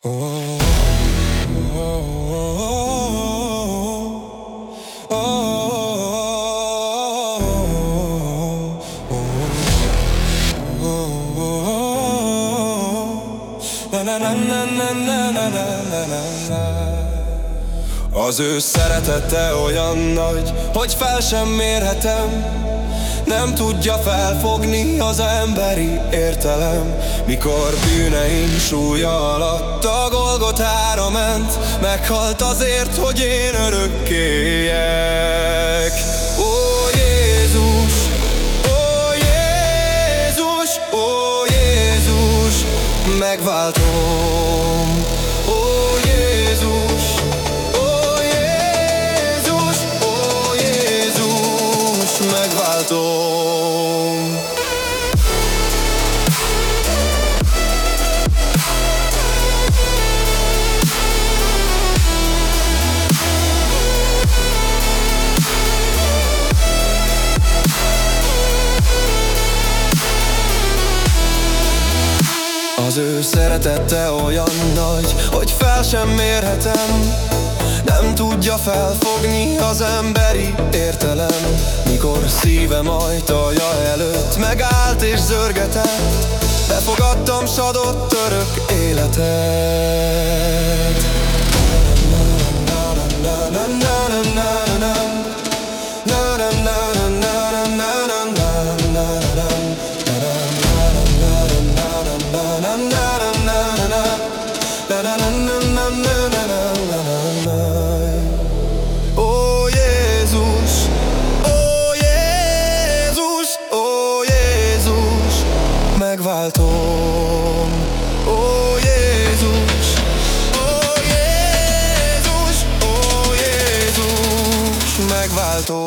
Az ő szeretete olyan nagy, hogy fel sem mérhetem Nem tudja felfogni az emberi értelem Mikor bűneim súlya alatt a Golgotára ment Meghalt azért, hogy én örökké éljek Ó Jézus, ó Jézus, ó Jézus! Megváltom látom. Az ő szeretete olyan nagy, hogy fel sem mérhetem Nem tudja felfogni az emberi értelem. Mikor szívem ajtaja előtt megállt és zörgetett Befogadtam sadott örök életet váltom Ó Jézus, ó Jézus, ó Jézus, megváltom.